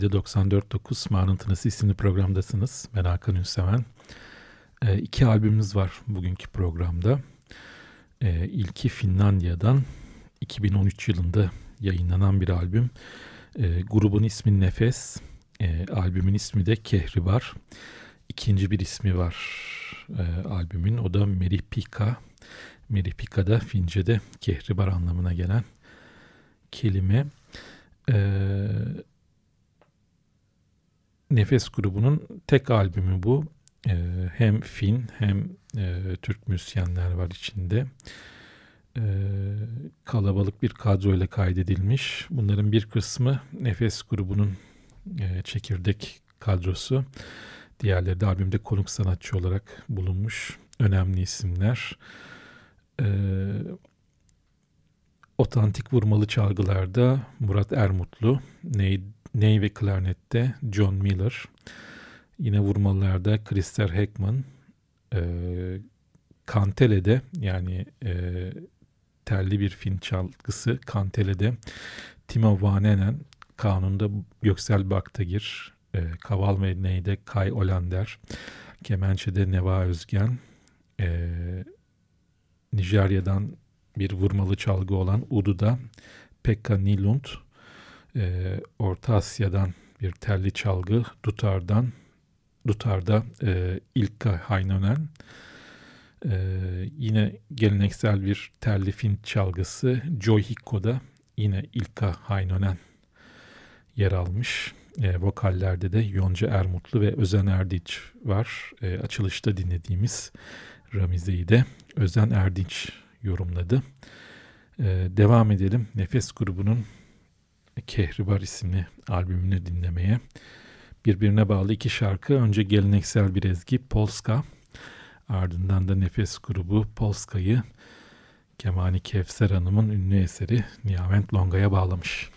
Radyo 94.9 Mağarın Tınısı isimli programdasınız. Ben Hakan Ünseven. E, iki albümümüz var bugünkü programda. E, ilki Finlandiya'dan 2013 yılında yayınlanan bir albüm. E, grubun ismi Nefes, e, albümün ismi de Kehribar. İkinci bir ismi var e, albümün, o da Meripika. Meripika da Fince'de Kehribar anlamına gelen kelime. Ee, Nefes grubunun tek albümü bu. Ee, hem Fin hem e, Türk müzisyenler var içinde. Ee, kalabalık bir kadro ile kaydedilmiş. Bunların bir kısmı Nefes grubunun e, çekirdek kadrosu. Diğerleri de albümde konuk sanatçı olarak bulunmuş önemli isimler. Ee, Otantik vurmalı çalgılarda Murat Ermutlu, ney, ney ve klarnette John Miller, yine vurmalılarda Krister Heckman, e, Kantele'de yani e, telli bir fin çalgısı Kantele'de Timo Vanenen, kanunda Göksel Baktagir, e, Kaval ve Ney'de Kay Olander, Kemençe'de Neva Özgen, e, Nijerya'dan bir vurmalı çalgı olan Udu'da Pekka Nilund, e, Orta Asya'dan bir telli çalgı Dutar'dan Dutar'da e, İlka Haynonen, e, yine geleneksel bir telli fin çalgısı Joyhiko'da yine İlka Haynonen yer almış. E, vokallerde de Yonca Ermutlu ve Özen Erdinç var. E, açılışta dinlediğimiz Ramize'yi de Özen Erdinç yorumladı. Ee, devam edelim. Nefes grubunun Kehribar isimli albümünü dinlemeye. Birbirine bağlı iki şarkı. Önce geleneksel bir ezgi Polska. Ardından da Nefes grubu Polska'yı Kemani Kevser Hanım'ın ünlü eseri Nihavent Longa'ya bağlamış.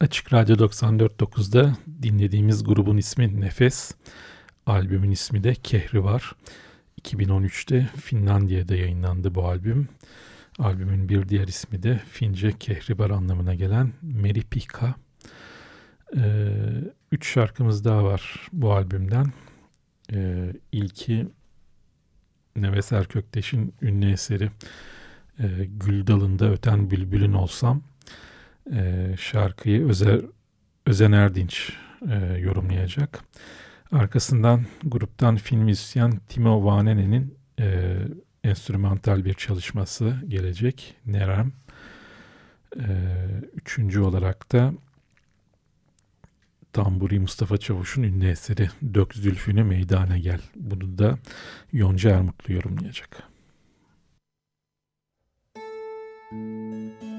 Açık Radyo 94.9'da dinlediğimiz grubun ismi Nefes. Albümün ismi de Kehri var. 2013'te Finlandiya'da yayınlandı bu albüm. Albümün bir diğer ismi de Fince Kehribar anlamına gelen Meripika. Ee, üç şarkımız daha var bu albümden. Ee, ilki Neves Erkökteş'in ünlü eseri e, Gül Dalında Öten Bülbülün Olsam e, şarkıyı Özer, Özen Erdinç e, yorumlayacak. Arkasından gruptan film müzisyen Timo Vanenen'in e, enstrümantal bir çalışması gelecek. Nerem. E, üçüncü olarak da Tamburi Mustafa Çavuş'un ünlü eseri Dök Zülfünü Meydana Gel. Bunu da Yonca Ermutlu yorumlayacak. Müzik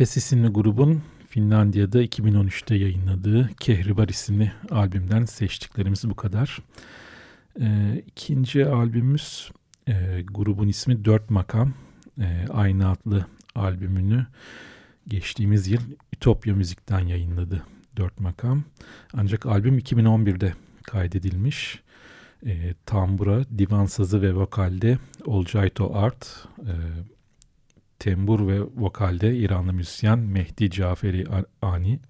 Nefes isimli grubun Finlandiya'da 2013'te yayınladığı Kehribar isimli albümden seçtiklerimiz bu kadar. E, ikinci albümümüz e, grubun ismi Dört Makam. E, aynı adlı albümünü geçtiğimiz yıl Ütopya Müzik'ten yayınladı Dört Makam. Ancak albüm 2011'de kaydedilmiş. E, tambura, divan sazı ve vokalde Olcayto Art, e, tembur ve vokalde İranlı müzisyen Mehdi Caferi Ani,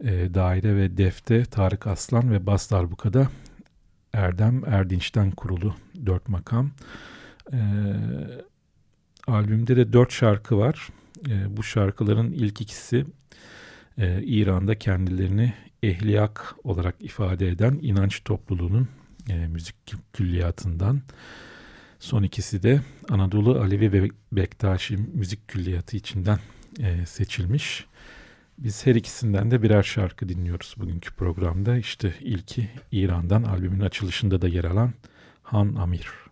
e, daire ve defte Tarık Aslan ve bas darbukada Erdem Erdinç'ten kurulu dört makam. E, albümde de dört şarkı var. E, bu şarkıların ilk ikisi e, İran'da kendilerini ehliyak olarak ifade eden inanç topluluğunun e, müzik külliyatından. Son ikisi de Anadolu Alevi ve Bektaşi müzik külliyatı içinden e, seçilmiş. Biz her ikisinden de birer şarkı dinliyoruz bugünkü programda. İşte ilki İran'dan albümün açılışında da yer alan Han Amir.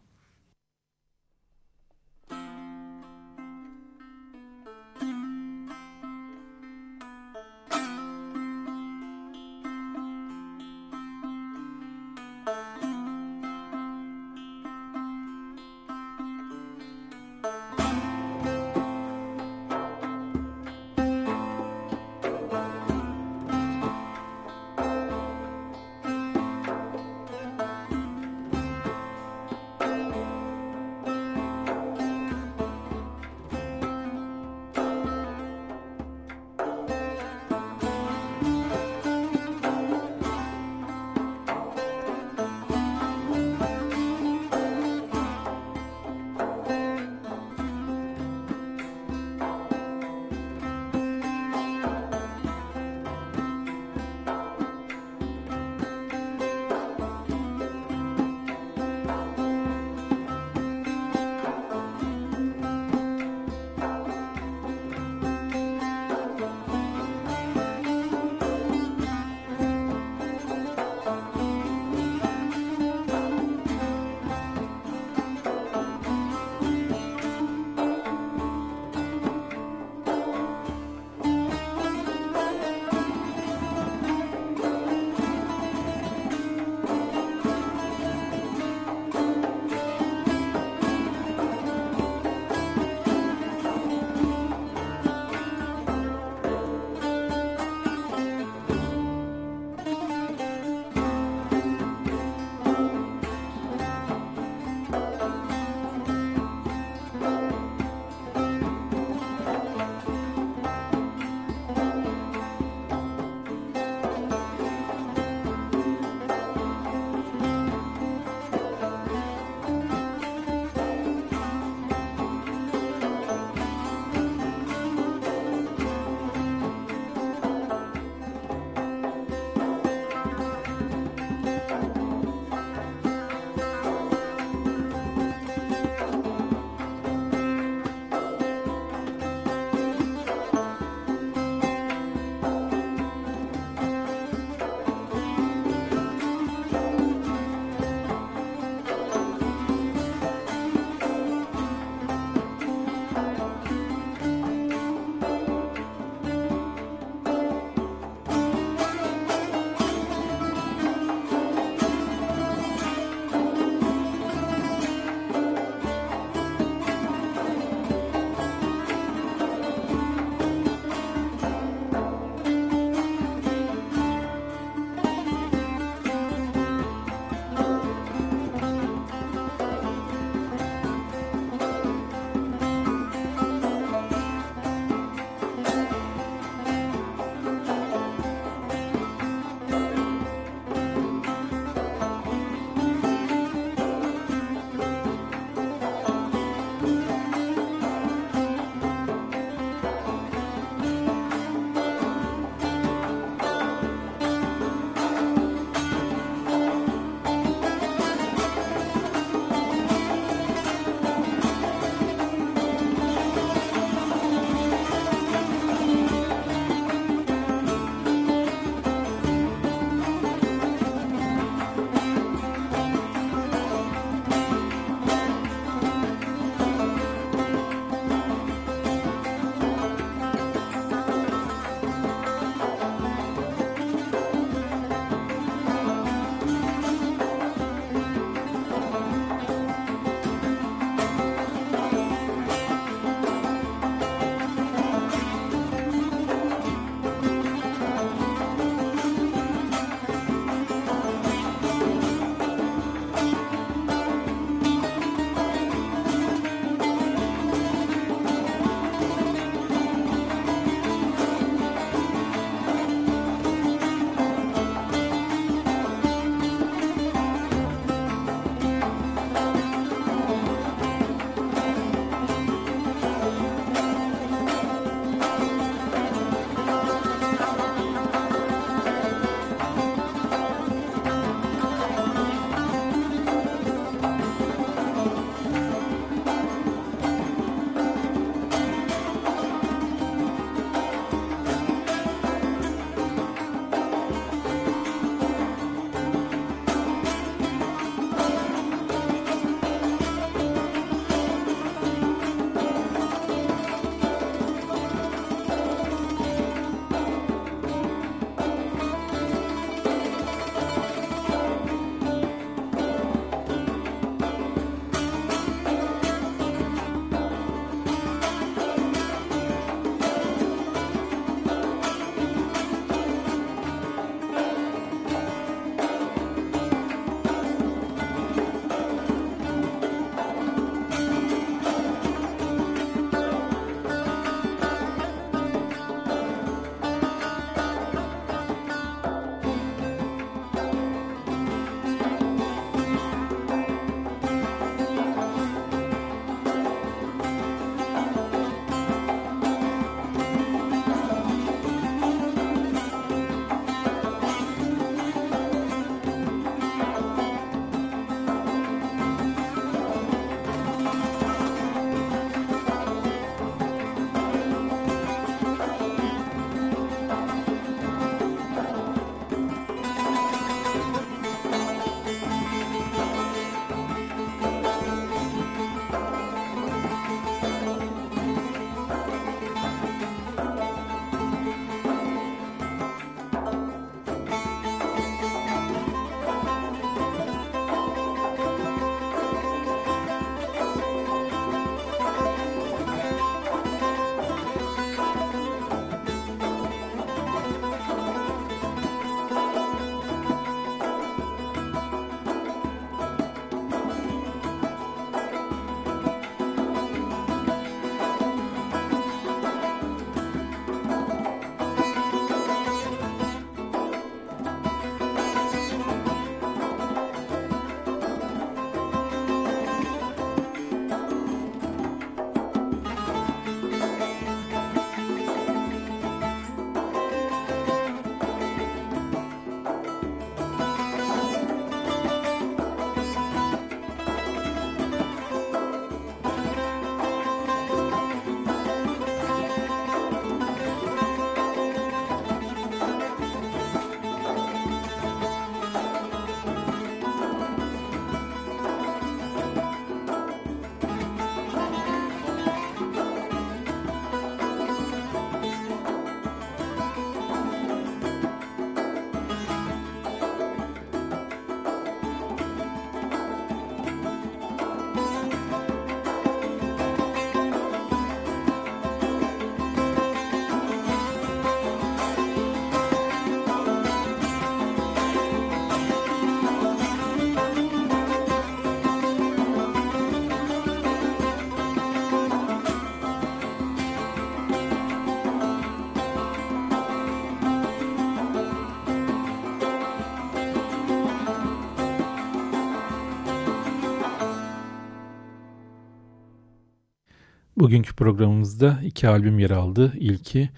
Bugünkü programımızda iki albüm yer aldı. İlki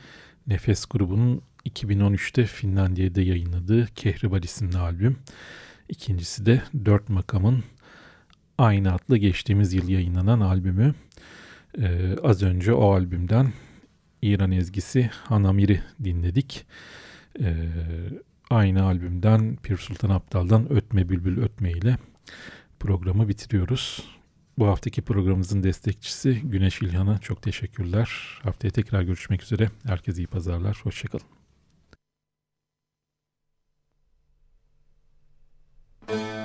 Nefes grubunun 2013'te Finlandiya'da yayınladığı Kehribar isimli albüm. İkincisi de Dört Makam'ın aynı adlı geçtiğimiz yıl yayınlanan albümü. Ee, az önce o albümden İran ezgisi Hanamir'i dinledik. Ee, aynı albümden Pir Sultan Abdal'dan Ötme Bülbül Ötme ile programı bitiriyoruz. Bu haftaki programımızın destekçisi Güneş İlhan'a çok teşekkürler. Haftaya tekrar görüşmek üzere. Herkese iyi pazarlar. Hoşçakalın. thank you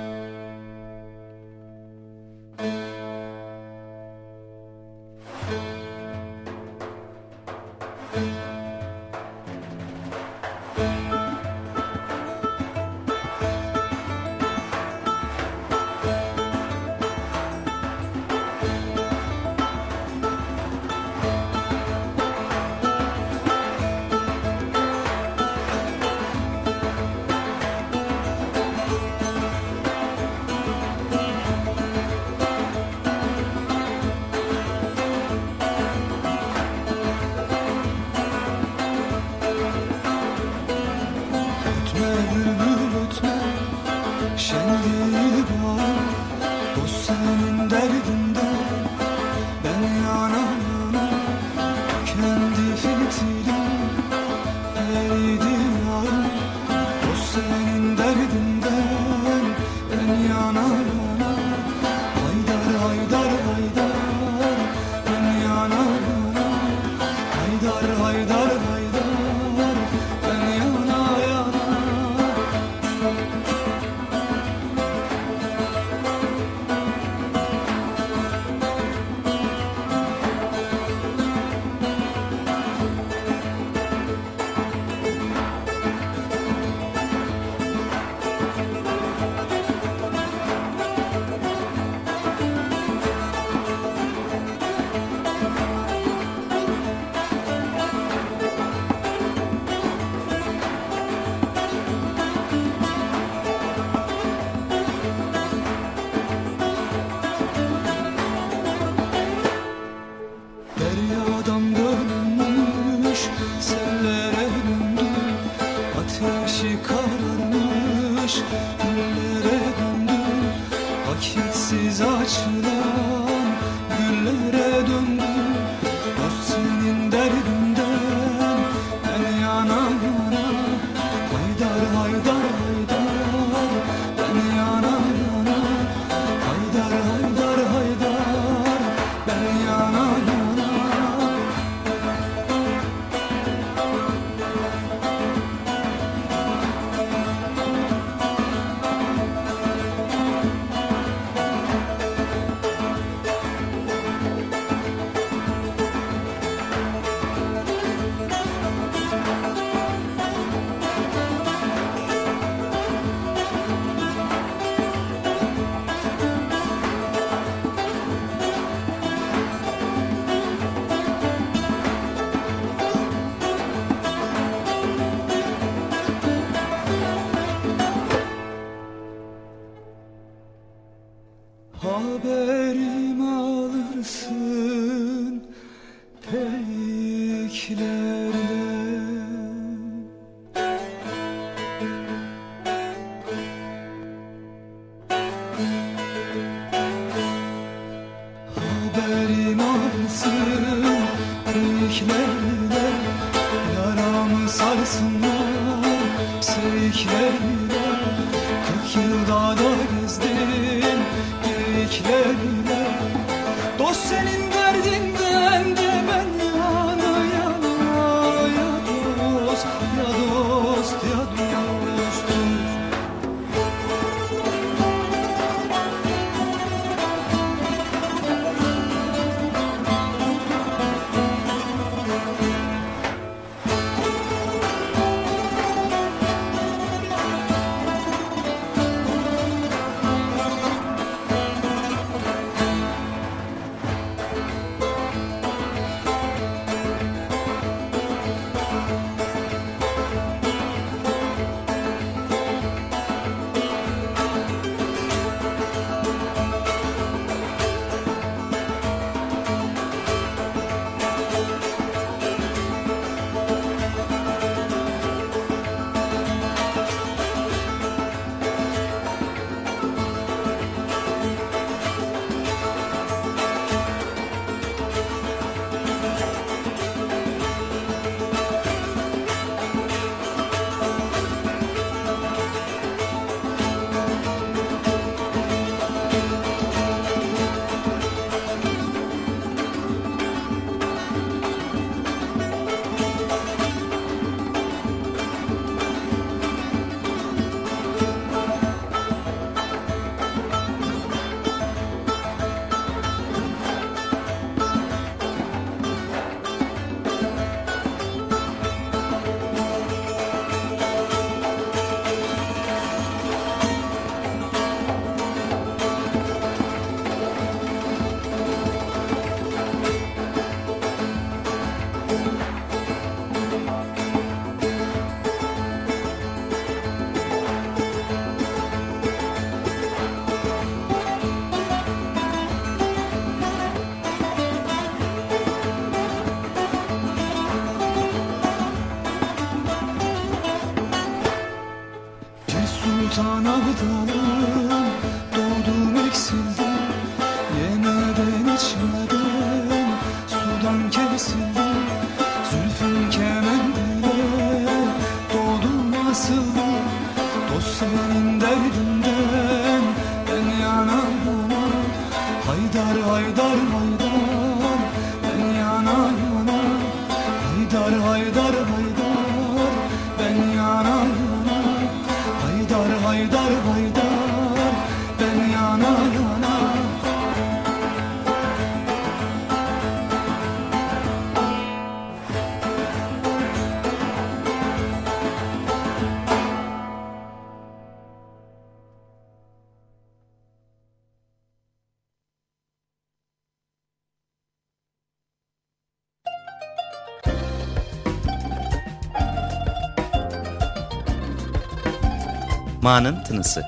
Ma'nın Tınısı.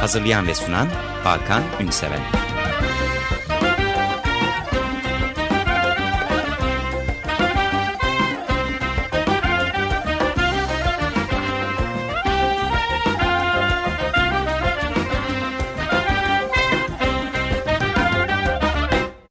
Hazırlayan ve sunan Hakan Ünseven.